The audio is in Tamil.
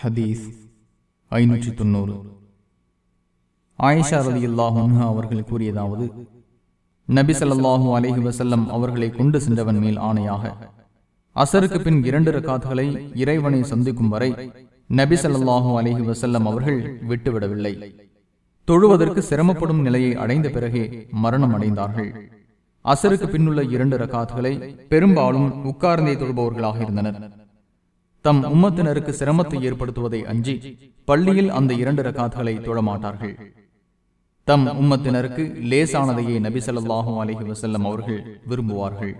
ஹதீஸ் ஐநூற்றி தொண்ணூறு ஆயிஷா ரதி அல்லாஹா அவர்கள் கூறியதாவது நபி சல்லாஹூ அலஹி வசல்லம் அவர்களை கொண்டு சென்றவன் மேல் ஆணையாக அசருக்கு பின் இரண்டு ரக்காத்துகளை இறைவனை சந்திக்கும் வரை நபி சல்லாஹூ அலஹி வசல்லம் அவர்கள் விட்டுவிடவில்லை. தொழுவதற்கு சிரமப்படும் நிலையை அடைந்த பிறகே மரணம் அடைந்தார்கள். அசருக்கு பின்னுள்ள இரண்டு ரக்காத்துகளை பெரும்பாலும் உட்கார்ந்தே தொழுபவர்களாக இருந்தனர். தம் உம்மத்தினருக்கு சிரமத்தை ஏற்படுத்துவதை அஞ்சி பள்ளியில் அந்த இரண்டு ரகாத்களை தொழமாட்டார்கள். தம் உம்மத்தினருக்கு லேசானதையே நபி ஸல்லல்லாஹு அலைஹி அவர்கள் விரும்புவார்கள்.